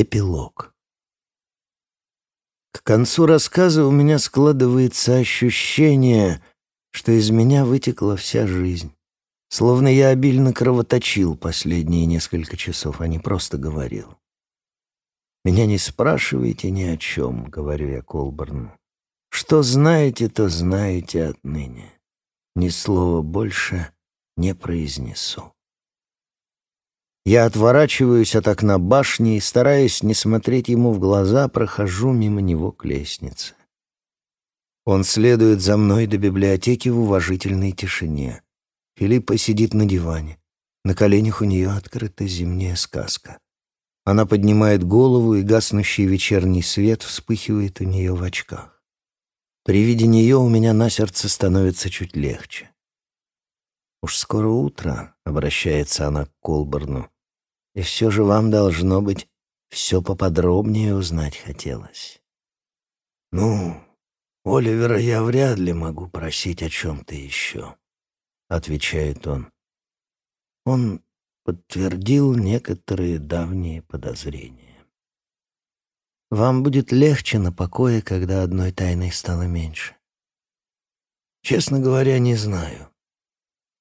Эпилог. К концу рассказа у меня складывается ощущение, что из меня вытекла вся жизнь. Словно я обильно кровоточил последние несколько часов, а не просто говорил. «Меня не спрашивайте ни о чем», — говорю я Колборну. «Что знаете, то знаете отныне. Ни слова больше не произнесу». Я отворачиваюсь от окна башни и, стараясь не смотреть ему в глаза, прохожу мимо него к лестнице. Он следует за мной до библиотеки в уважительной тишине. Филиппа сидит на диване. На коленях у нее открыта зимняя сказка. Она поднимает голову, и гаснущий вечерний свет вспыхивает у нее в очках. При виде нее у меня на сердце становится чуть легче. «Уж скоро утро», — обращается она к Колборну. И все же вам, должно быть, все поподробнее узнать хотелось. «Ну, Оливера я вряд ли могу просить о чем-то еще», — отвечает он. Он подтвердил некоторые давние подозрения. «Вам будет легче на покое, когда одной тайной стало меньше?» «Честно говоря, не знаю.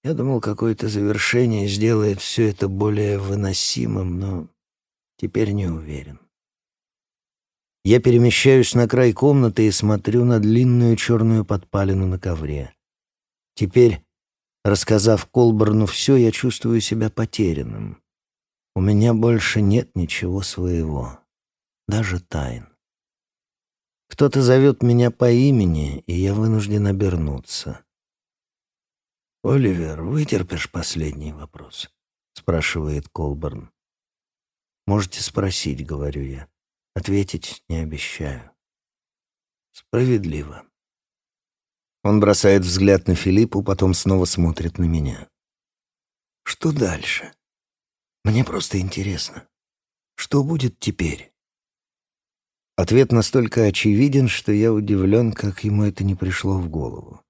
Я думал, какое-то завершение сделает все это более выносимым, но теперь не уверен. Я перемещаюсь на край комнаты и смотрю на длинную черную подпалину на ковре. Теперь, рассказав Колберну все, я чувствую себя потерянным. У меня больше нет ничего своего, даже тайн. Кто-то зовет меня по имени, и я вынужден обернуться. «Оливер, вытерпишь последний вопрос?» — спрашивает Колберн. «Можете спросить», — говорю я. «Ответить не обещаю». «Справедливо». Он бросает взгляд на Филиппу, потом снова смотрит на меня. «Что дальше? Мне просто интересно. Что будет теперь?» Ответ настолько очевиден, что я удивлен, как ему это не пришло в голову.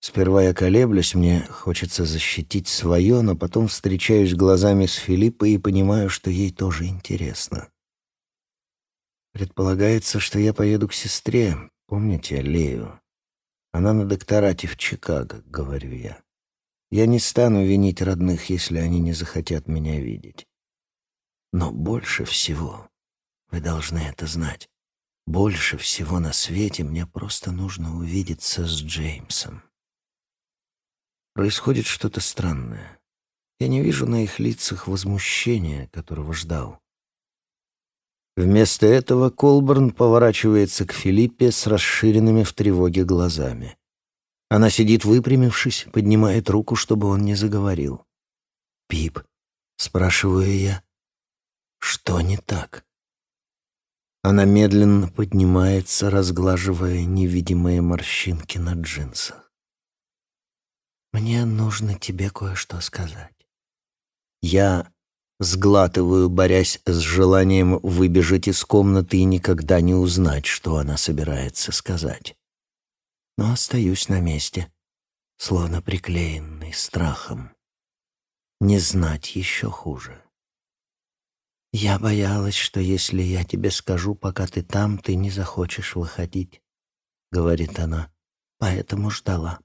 Сперва я колеблюсь, мне хочется защитить свое, но потом встречаюсь глазами с Филиппой и понимаю, что ей тоже интересно. Предполагается, что я поеду к сестре, помните Лею? Она на докторате в Чикаго, говорю я. Я не стану винить родных, если они не захотят меня видеть. Но больше всего, вы должны это знать, больше всего на свете мне просто нужно увидеться с Джеймсом. Происходит что-то странное. Я не вижу на их лицах возмущения, которого ждал. Вместо этого Колберн поворачивается к Филиппе с расширенными в тревоге глазами. Она сидит выпрямившись, поднимает руку, чтобы он не заговорил. «Пип», — спрашиваю я, — «что не так?» Она медленно поднимается, разглаживая невидимые морщинки на джинсах. Мне нужно тебе кое-что сказать. Я сглатываю, борясь с желанием выбежать из комнаты и никогда не узнать, что она собирается сказать. Но остаюсь на месте, словно приклеенный страхом. Не знать еще хуже. Я боялась, что если я тебе скажу, пока ты там, ты не захочешь выходить, — говорит она, — поэтому ждала.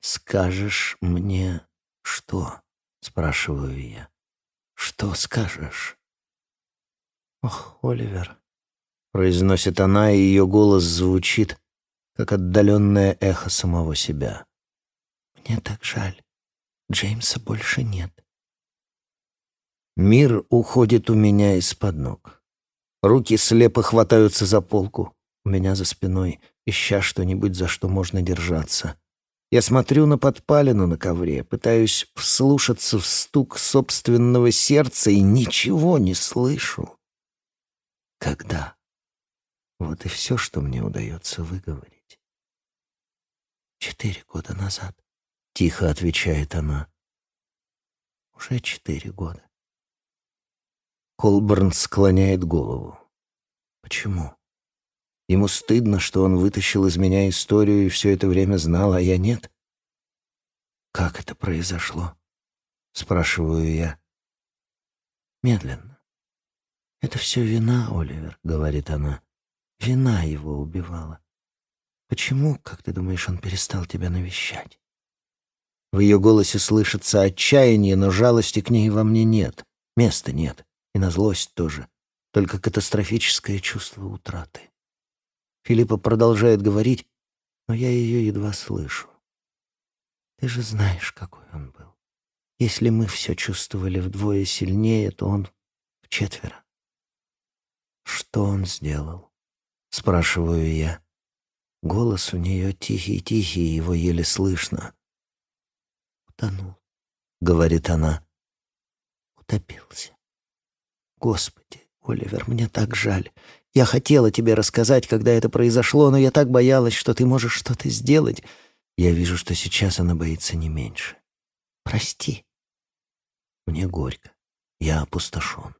«Скажешь мне что?» — спрашиваю я. «Что скажешь?» «Ох, Оливер», — произносит она, и ее голос звучит, как отдаленное эхо самого себя. «Мне так жаль. Джеймса больше нет». Мир уходит у меня из-под ног. Руки слепо хватаются за полку у меня за спиной, ища что-нибудь, за что можно держаться. Я смотрю на подпалину на ковре, пытаюсь вслушаться в стук собственного сердца и ничего не слышу. Когда? Вот и все, что мне удается выговорить. Четыре года назад, — тихо отвечает она. Уже четыре года. Колберн склоняет голову. Почему? Ему стыдно, что он вытащил из меня историю и все это время знал, а я нет. «Как это произошло?» — спрашиваю я. Медленно. все вина, Оливер», — говорит она. «Вина его убивала. Почему, как ты думаешь, он перестал тебя навещать?» В ее голосе слышится отчаяние, но жалости к ней во мне нет. Места нет. И на злость тоже. Только катастрофическое чувство утраты. Филиппа продолжает говорить, но я ее едва слышу. Ты же знаешь, какой он был. Если мы все чувствовали вдвое сильнее, то он в четверо. Что он сделал? Спрашиваю я. Голос у нее тихий-тихий, его еле слышно. Утонул, говорит она. Утопился. Господи, Оливер, мне так жаль. Я хотела тебе рассказать, когда это произошло, но я так боялась, что ты можешь что-то сделать. Я вижу, что сейчас она боится не меньше. Прости. Мне горько. Я опустошен.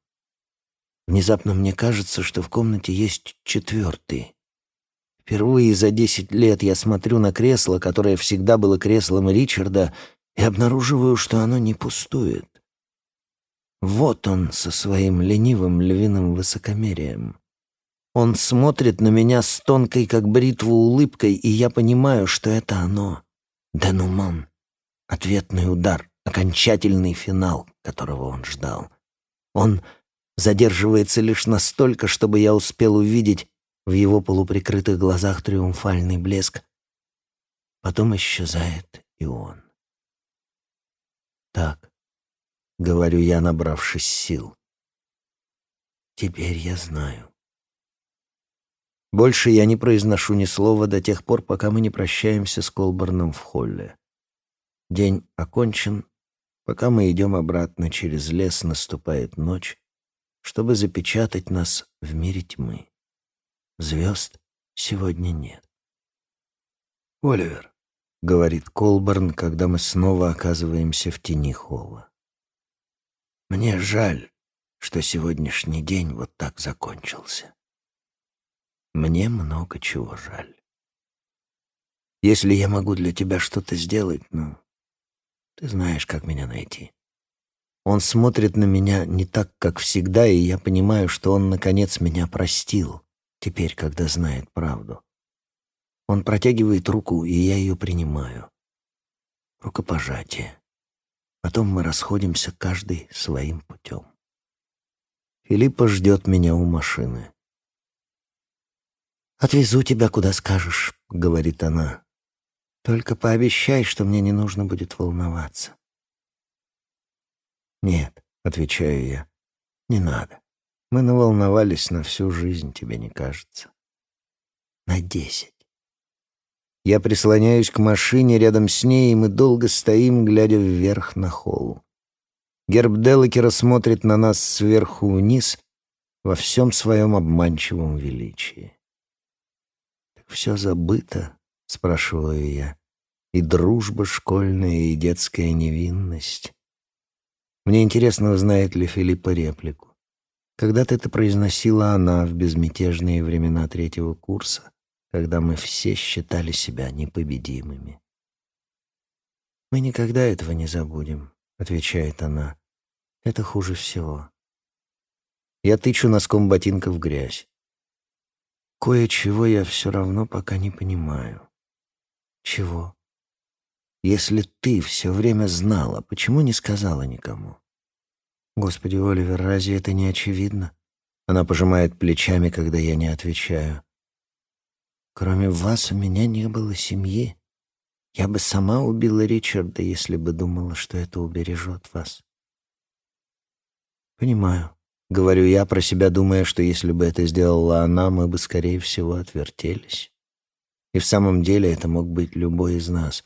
Внезапно мне кажется, что в комнате есть четвертый. Впервые за десять лет я смотрю на кресло, которое всегда было креслом Ричарда, и обнаруживаю, что оно не пустует. Вот он со своим ленивым львиным высокомерием. Он смотрит на меня с тонкой, как бритва, улыбкой, и я понимаю, что это оно. Денуман. Ответный удар, окончательный финал, которого он ждал. Он задерживается лишь настолько, чтобы я успел увидеть в его полуприкрытых глазах триумфальный блеск. Потом исчезает и он. Так, говорю я, набравшись сил. Теперь я знаю. Больше я не произношу ни слова до тех пор, пока мы не прощаемся с Колборном в холле. День окончен. Пока мы идем обратно через лес, наступает ночь, чтобы запечатать нас в мире тьмы. Звезд сегодня нет. «Оливер», — говорит Колборн, когда мы снова оказываемся в тени холла. «Мне жаль, что сегодняшний день вот так закончился». Мне много чего жаль. Если я могу для тебя что-то сделать, ну, ты знаешь, как меня найти. Он смотрит на меня не так, как всегда, и я понимаю, что он, наконец, меня простил, теперь, когда знает правду. Он протягивает руку, и я ее принимаю. Рукопожатие. Потом мы расходимся каждый своим путем. Филиппа ждет меня у машины. «Отвезу тебя, куда скажешь», — говорит она. «Только пообещай, что мне не нужно будет волноваться». «Нет», — отвечаю я, — «не надо. Мы наволновались на всю жизнь, тебе не кажется?» «На десять». Я прислоняюсь к машине рядом с ней, и мы долго стоим, глядя вверх на холл. Герб Делакера смотрит на нас сверху вниз во всем своем обманчивом величии все забыто?» — спрашиваю я. «И дружба школьная, и детская невинность». Мне интересно, узнает ли Филиппа реплику. Когда-то это произносила она в безмятежные времена третьего курса, когда мы все считали себя непобедимыми. «Мы никогда этого не забудем», — отвечает она. «Это хуже всего». Я тычу носком ботинка в грязь. Кое-чего я все равно пока не понимаю. Чего? Если ты все время знала, почему не сказала никому? Господи, Оливер, разве это не очевидно? Она пожимает плечами, когда я не отвечаю. Кроме вас у меня не было семьи. Я бы сама убила Ричарда, если бы думала, что это убережет вас. Понимаю. Говорю я про себя, думая, что если бы это сделала она, мы бы, скорее всего, отвертелись. И в самом деле это мог быть любой из нас.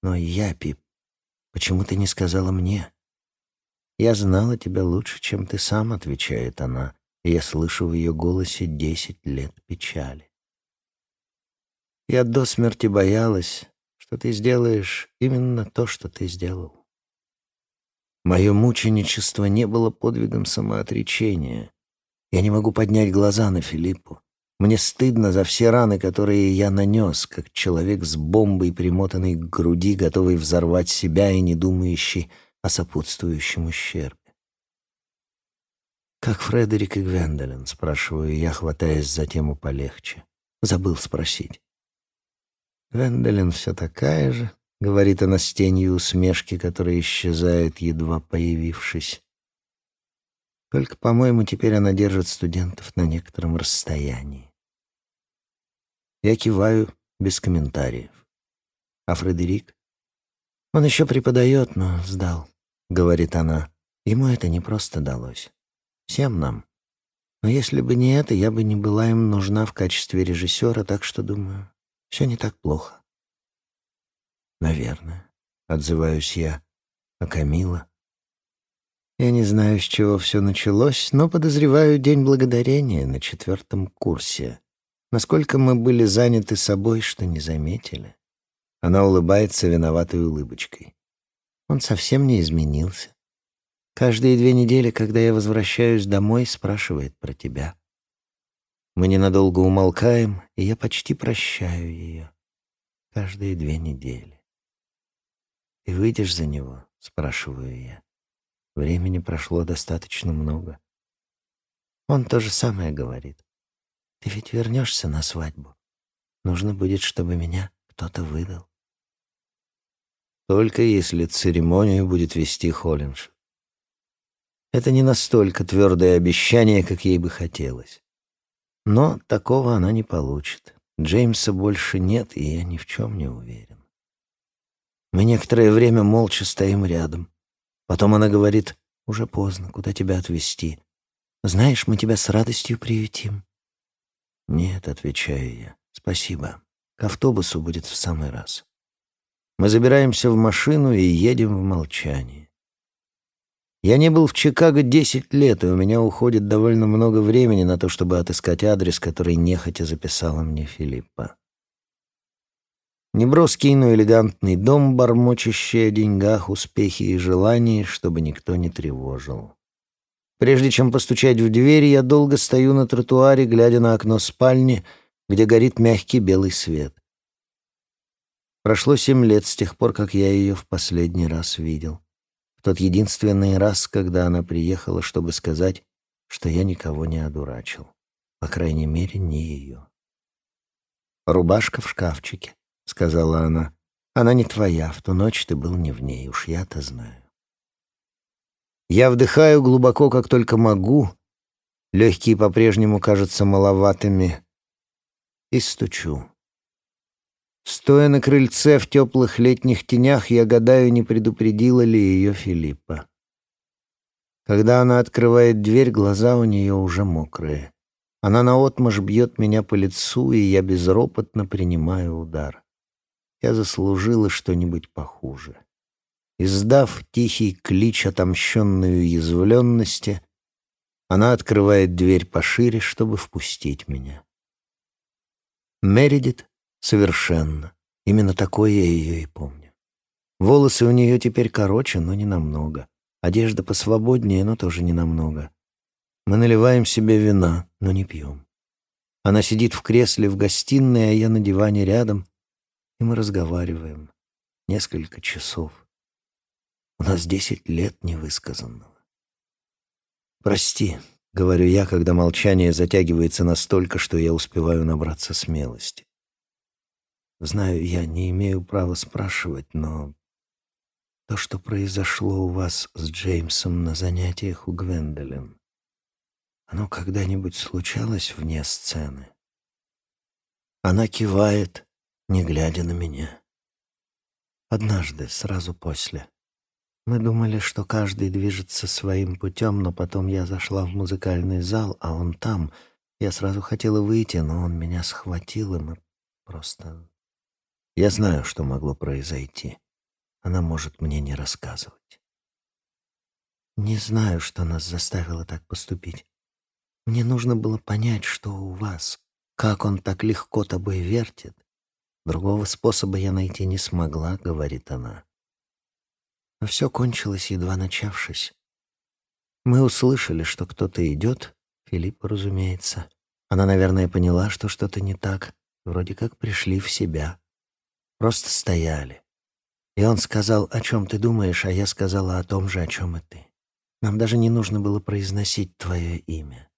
Но я, Пип, почему ты не сказала мне? Я знала тебя лучше, чем ты сам, отвечает она, и я слышу в ее голосе десять лет печали. Я до смерти боялась, что ты сделаешь именно то, что ты сделал. Мое мученичество не было подвигом самоотречения. Я не могу поднять глаза на Филиппу. Мне стыдно за все раны, которые я нанес, как человек с бомбой, примотанной к груди, готовый взорвать себя и не думающий о сопутствующем ущербе. «Как Фредерик и Гвендолин?» — спрашиваю я, хватаясь за тему полегче. Забыл спросить. «Гвендолин все такая же», — говорит она с тенью усмешки, которая исчезает, едва появившись. Только, по-моему, теперь она держит студентов на некотором расстоянии. Я киваю без комментариев. А Фредерик? Он еще преподает, но сдал, — говорит она. Ему это не просто далось. Всем нам. Но если бы не это, я бы не была им нужна в качестве режиссера, так что, думаю, все не так плохо. Наверное, отзываюсь я. А Камила? Я не знаю, с чего все началось, но подозреваю День Благодарения на четвертом курсе. Насколько мы были заняты собой, что не заметили. Она улыбается виноватой улыбочкой. Он совсем не изменился. Каждые две недели, когда я возвращаюсь домой, спрашивает про тебя. Мы ненадолго умолкаем, и я почти прощаю ее. Каждые две недели. «Ты выйдешь за него?» — спрашиваю я. Времени прошло достаточно много. Он то же самое говорит. «Ты ведь вернешься на свадьбу. Нужно будет, чтобы меня кто-то выдал». Только если церемонию будет вести Холлинш. Это не настолько твердое обещание, как ей бы хотелось. Но такого она не получит. Джеймса больше нет, и я ни в чем не уверен. Мы некоторое время молча стоим рядом. Потом она говорит, «Уже поздно, куда тебя отвезти? Знаешь, мы тебя с радостью приютим». «Нет», — отвечаю я, — «спасибо. К автобусу будет в самый раз». Мы забираемся в машину и едем в молчании. Я не был в Чикаго десять лет, и у меня уходит довольно много времени на то, чтобы отыскать адрес, который нехотя записала мне Филиппа. Неброский, но элегантный дом, бормочащий о деньгах, успехе и желании, чтобы никто не тревожил. Прежде чем постучать в дверь, я долго стою на тротуаре, глядя на окно спальни, где горит мягкий белый свет. Прошло семь лет с тех пор, как я ее в последний раз видел в тот единственный раз, когда она приехала, чтобы сказать, что я никого не одурачил. По крайней мере, не ее. «Рубашка в шкафчике», — сказала она. «Она не твоя, в ту ночь ты был не в ней, уж я-то знаю». Я вдыхаю глубоко, как только могу. Легкие по-прежнему кажутся маловатыми. И стучу. Стоя на крыльце в теплых летних тенях, я гадаю, не предупредила ли ее Филиппа. Когда она открывает дверь, глаза у нее уже мокрые. Она наотмашь бьет меня по лицу, и я безропотно принимаю удар. Я заслужила что-нибудь похуже. Издав тихий клич отомщенной уязвленности, она открывает дверь пошире, чтобы впустить меня. Мередит Совершенно. Именно такой я ее и помню. Волосы у нее теперь короче, но не намного. Одежда посвободнее, но тоже не намного. Мы наливаем себе вина, но не пьем. Она сидит в кресле в гостиной, а я на диване рядом, и мы разговариваем. Несколько часов. У нас десять лет невысказанного. «Прости», — говорю я, когда молчание затягивается настолько, что я успеваю набраться смелости. Знаю, я не имею права спрашивать, но то, что произошло у вас с Джеймсом на занятиях у Гвендолин, оно когда-нибудь случалось вне сцены? Она кивает, не глядя на меня. Однажды, сразу после. Мы думали, что каждый движется своим путем, но потом я зашла в музыкальный зал, а он там. Я сразу хотела выйти, но он меня схватил, и мы просто я знаю, что могло произойти. Она может мне не рассказывать. Не знаю, что нас заставило так поступить. Мне нужно было понять, что у вас, как он так легко тобой вертит. Другого способа я найти не смогла, говорит она. Но все кончилось, едва начавшись. Мы услышали, что кто-то идет, Филипп, разумеется. Она, наверное, поняла, что что-то не так. Вроде как пришли в себя. Просто стояли. И он сказал, о чем ты думаешь, а я сказала о том же, о чем и ты. Нам даже не нужно было произносить твое имя.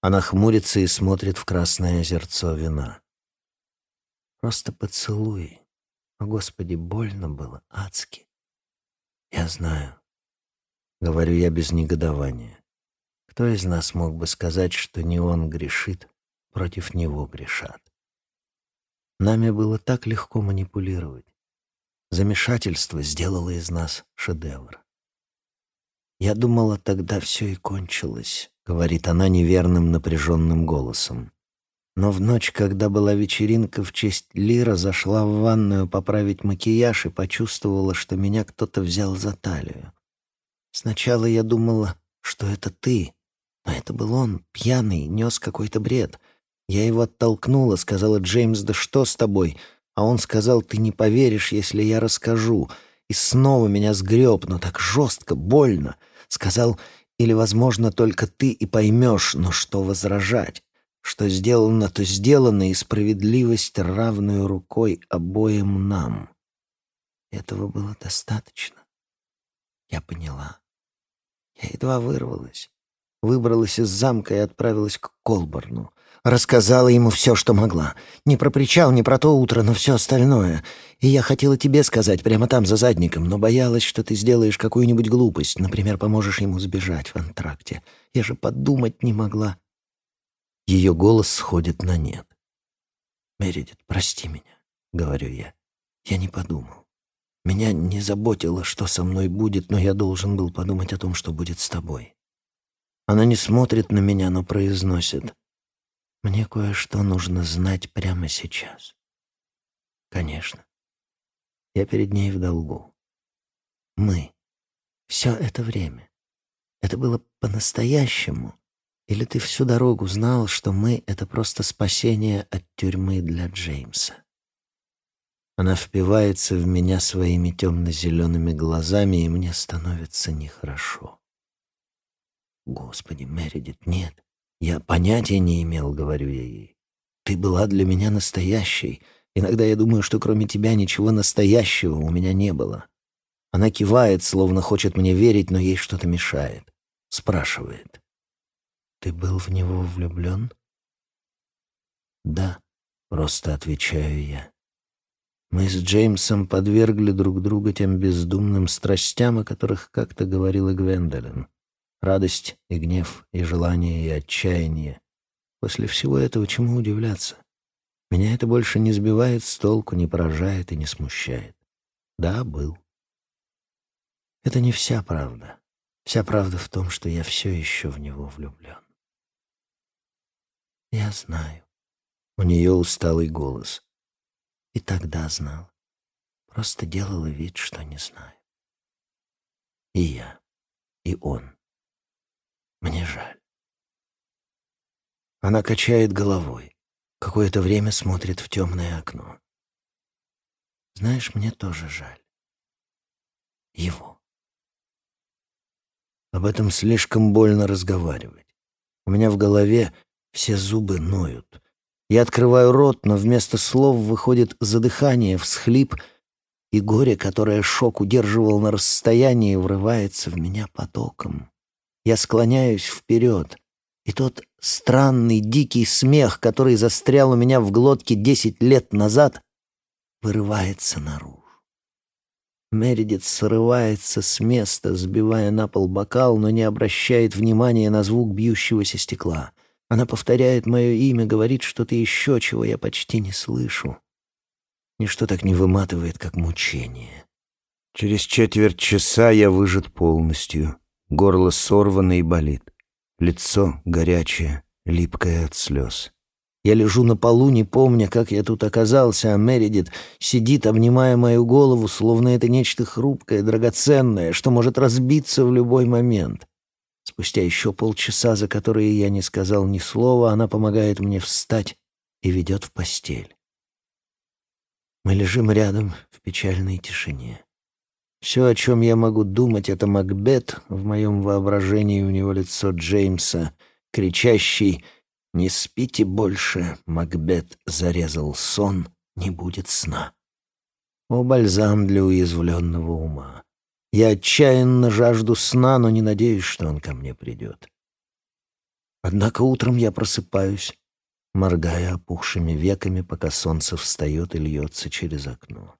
Она хмурится и смотрит в красное озерцо вина. Просто поцелуй. О, Господи, больно было, адски. Я знаю. Говорю я без негодования. Кто из нас мог бы сказать, что не он грешит, против него грешат? Нами было так легко манипулировать. Замешательство сделало из нас шедевр. «Я думала, тогда все и кончилось», — говорит она неверным напряженным голосом. Но в ночь, когда была вечеринка в честь Лира, зашла в ванную поправить макияж и почувствовала, что меня кто-то взял за талию. Сначала я думала, что это ты, но это был он, пьяный, нес какой-то бред. Я его оттолкнула, сказала, «Джеймс, да что с тобой?» А он сказал, «Ты не поверишь, если я расскажу». И снова меня сгреб, но так жестко, больно. Сказал, или, возможно, только ты и поймешь, но что возражать? Что сделано, то сделано, и справедливость равную рукой обоим нам. Этого было достаточно. Я поняла. Я едва вырвалась. Выбралась из замка и отправилась к Колборну. Рассказала ему все, что могла. Не про причал, не про то утро, но все остальное. И я хотела тебе сказать прямо там, за задником, но боялась, что ты сделаешь какую-нибудь глупость. Например, поможешь ему сбежать в антракте. Я же подумать не могла. Ее голос сходит на нет. «Мередит, прости меня», — говорю я. «Я не подумал. Меня не заботило, что со мной будет, но я должен был подумать о том, что будет с тобой». Она не смотрит на меня, но произносит. Мне кое-что нужно знать прямо сейчас. Конечно. Я перед ней в долгу. Мы. Все это время. Это было по-настоящему. Или ты всю дорогу знал, что мы — это просто спасение от тюрьмы для Джеймса? Она впивается в меня своими темно-зелеными глазами, и мне становится нехорошо. Господи, Мередит, нет. Я понятия не имел, говорю я ей. Ты была для меня настоящей. Иногда я думаю, что кроме тебя ничего настоящего у меня не было. Она кивает, словно хочет мне верить, но ей что-то мешает. Спрашивает. Ты был в него влюблен? Да, просто отвечаю я. Мы с Джеймсом подвергли друг друга тем бездумным страстям, о которых как-то говорила Гвендолин. Радость и гнев, и желание, и отчаяние. После всего этого чему удивляться? Меня это больше не сбивает с толку, не поражает и не смущает. Да, был. Это не вся правда. Вся правда в том, что я все еще в него влюблен. Я знаю. У нее усталый голос. И тогда знал. Просто делала вид, что не знаю. И я, и он. Мне жаль. Она качает головой. Какое-то время смотрит в темное окно. Знаешь, мне тоже жаль. Его. Об этом слишком больно разговаривать. У меня в голове все зубы ноют. Я открываю рот, но вместо слов выходит задыхание, всхлип, и горе, которое шок удерживал на расстоянии, врывается в меня потоком. Я склоняюсь вперед, и тот странный дикий смех, который застрял у меня в глотке десять лет назад, вырывается наружу. Мередит срывается с места, сбивая на пол бокал, но не обращает внимания на звук бьющегося стекла. Она повторяет мое имя, говорит что-то еще, чего я почти не слышу. Ничто так не выматывает, как мучение. Через четверть часа я выжат полностью. Горло сорвано и болит. Лицо горячее, липкое от слез. Я лежу на полу, не помня, как я тут оказался, а Мередит сидит, обнимая мою голову, словно это нечто хрупкое, драгоценное, что может разбиться в любой момент. Спустя еще полчаса, за которые я не сказал ни слова, она помогает мне встать и ведет в постель. Мы лежим рядом в печальной тишине. Все, о чем я могу думать, это Макбет. В моем воображении у него лицо Джеймса, кричащий «Не спите больше, Макбет зарезал сон, не будет сна». О, бальзам для уязвленного ума. Я отчаянно жажду сна, но не надеюсь, что он ко мне придет. Однако утром я просыпаюсь, моргая опухшими веками, пока солнце встает и льется через окно.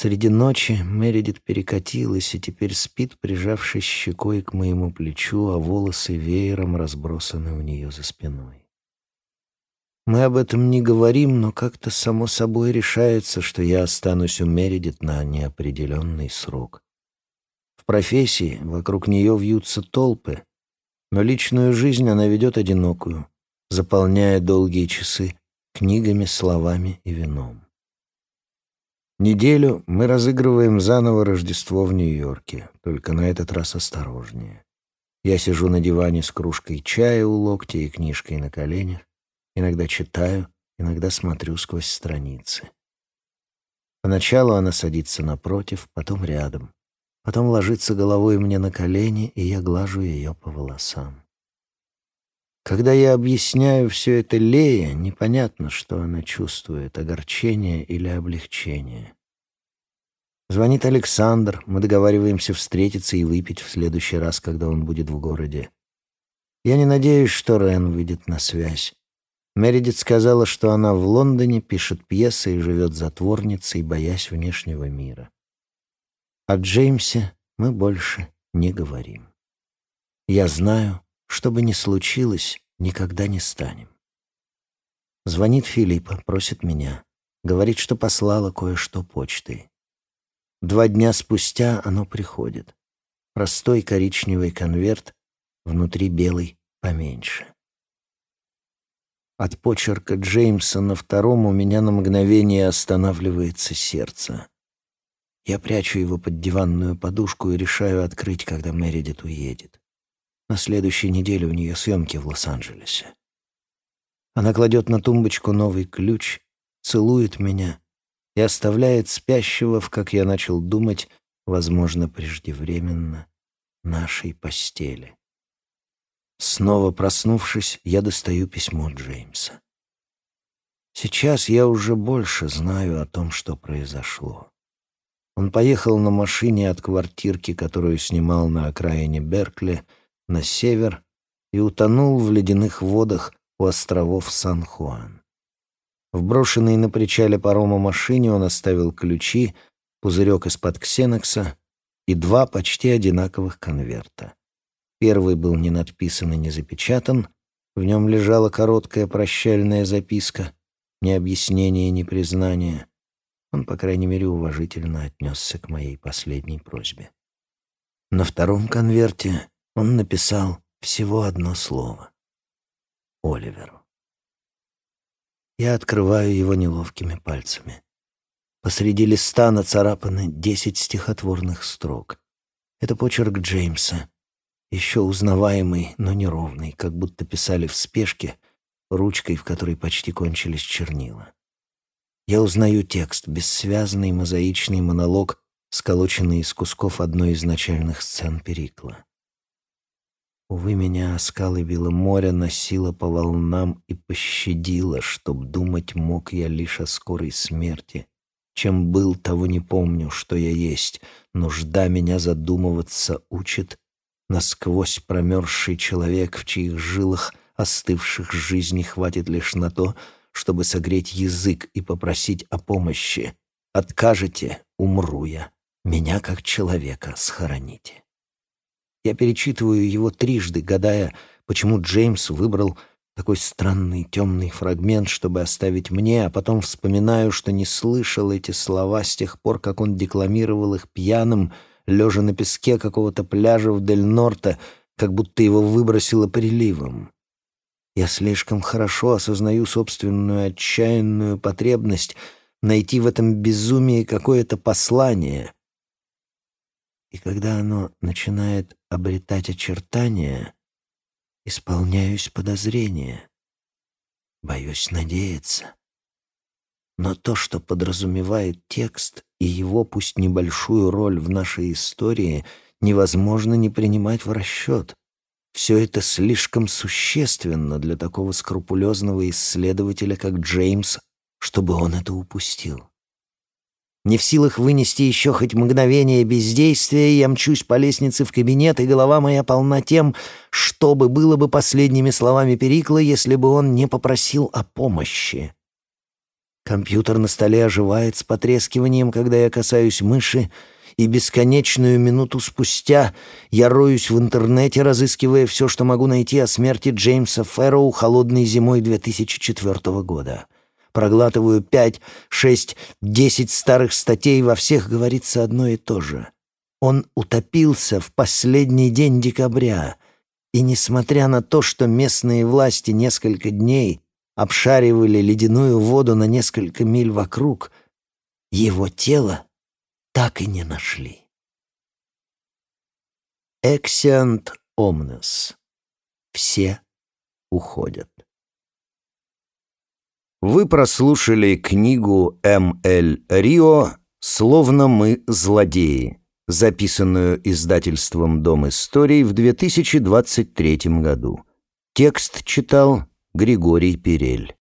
Среди ночи Мередит перекатилась и теперь спит, прижавшись щекой к моему плечу, а волосы веером разбросаны у нее за спиной. Мы об этом не говорим, но как-то само собой решается, что я останусь у Мередит на неопределенный срок. В профессии вокруг нее вьются толпы, но личную жизнь она ведет одинокую, заполняя долгие часы книгами, словами и вином. Неделю мы разыгрываем заново Рождество в Нью-Йорке, только на этот раз осторожнее. Я сижу на диване с кружкой чая у локтя и книжкой на коленях, иногда читаю, иногда смотрю сквозь страницы. Поначалу она садится напротив, потом рядом, потом ложится головой мне на колени, и я глажу ее по волосам. Когда я объясняю все это Лее, непонятно, что она чувствует, огорчение или облегчение. Звонит Александр, мы договариваемся встретиться и выпить в следующий раз, когда он будет в городе. Я не надеюсь, что Рен выйдет на связь. Мередит сказала, что она в Лондоне пишет пьесы и живет затворницей, боясь внешнего мира. О Джеймсе мы больше не говорим. Я знаю, что бы ни случилось, никогда не станем. Звонит Филиппа, просит меня. Говорит, что послала кое-что почтой. Два дня спустя оно приходит. Простой коричневый конверт, внутри белый поменьше. От почерка Джеймса на втором у меня на мгновение останавливается сердце. Я прячу его под диванную подушку и решаю открыть, когда Мередит уедет. На следующей неделе у нее съемки в Лос-Анджелесе. Она кладет на тумбочку новый ключ, целует меня и оставляет спящего в, как я начал думать, возможно, преждевременно, нашей постели. Снова проснувшись, я достаю письмо Джеймса. Сейчас я уже больше знаю о том, что произошло. Он поехал на машине от квартирки, которую снимал на окраине Беркли, на север и утонул в ледяных водах у островов Сан-Хуан. В брошенной на причале парома машине он оставил ключи, пузырек из-под ксенокса и два почти одинаковых конверта. Первый был не надписан и не запечатан, в нем лежала короткая прощальная записка, ни объяснения, ни признания. Он, по крайней мере, уважительно отнесся к моей последней просьбе. На втором конверте он написал всего одно слово — Оливеру. Я открываю его неловкими пальцами. Посреди листа нацарапаны десять стихотворных строк. Это почерк Джеймса, еще узнаваемый, но неровный, как будто писали в спешке, ручкой, в которой почти кончились чернила. Я узнаю текст, бессвязный мозаичный монолог, сколоченный из кусков одной из начальных сцен Перикла. Увы, меня скалы била моря носила по волнам и пощадила, чтоб думать мог я лишь о скорой смерти. Чем был, того не помню, что я есть. Нужда меня задумываться учит. Насквозь промерзший человек, в чьих жилах остывших жизни хватит лишь на то, чтобы согреть язык и попросить о помощи. Откажете — умру я. Меня как человека схороните. Я перечитываю его трижды, гадая, почему Джеймс выбрал такой странный темный фрагмент, чтобы оставить мне, а потом вспоминаю, что не слышал эти слова с тех пор, как он декламировал их пьяным, лежа на песке какого-то пляжа в Дель-Норте, как будто его выбросило приливом. Я слишком хорошо осознаю собственную отчаянную потребность найти в этом безумии какое-то послание — и когда оно начинает обретать очертания, исполняюсь подозрения, боюсь надеяться. Но то, что подразумевает текст и его, пусть небольшую роль в нашей истории, невозможно не принимать в расчет. Все это слишком существенно для такого скрупулезного исследователя, как Джеймс, чтобы он это упустил. Не в силах вынести еще хоть мгновение бездействия, я мчусь по лестнице в кабинет, и голова моя полна тем, что бы было бы последними словами Перикла, если бы он не попросил о помощи. Компьютер на столе оживает с потрескиванием, когда я касаюсь мыши, и бесконечную минуту спустя я роюсь в интернете, разыскивая все, что могу найти о смерти Джеймса Фэрроу холодной зимой 2004 года. Проглатываю пять, шесть, десять старых статей, во всех говорится одно и то же. Он утопился в последний день декабря, и, несмотря на то, что местные власти несколько дней обшаривали ледяную воду на несколько миль вокруг, его тело так и не нашли. Эксиант омнес. Все уходят. Вы прослушали книгу М.Л. Рио «Словно мы злодеи», записанную издательством «Дом историй» в 2023 году. Текст читал Григорий Перель.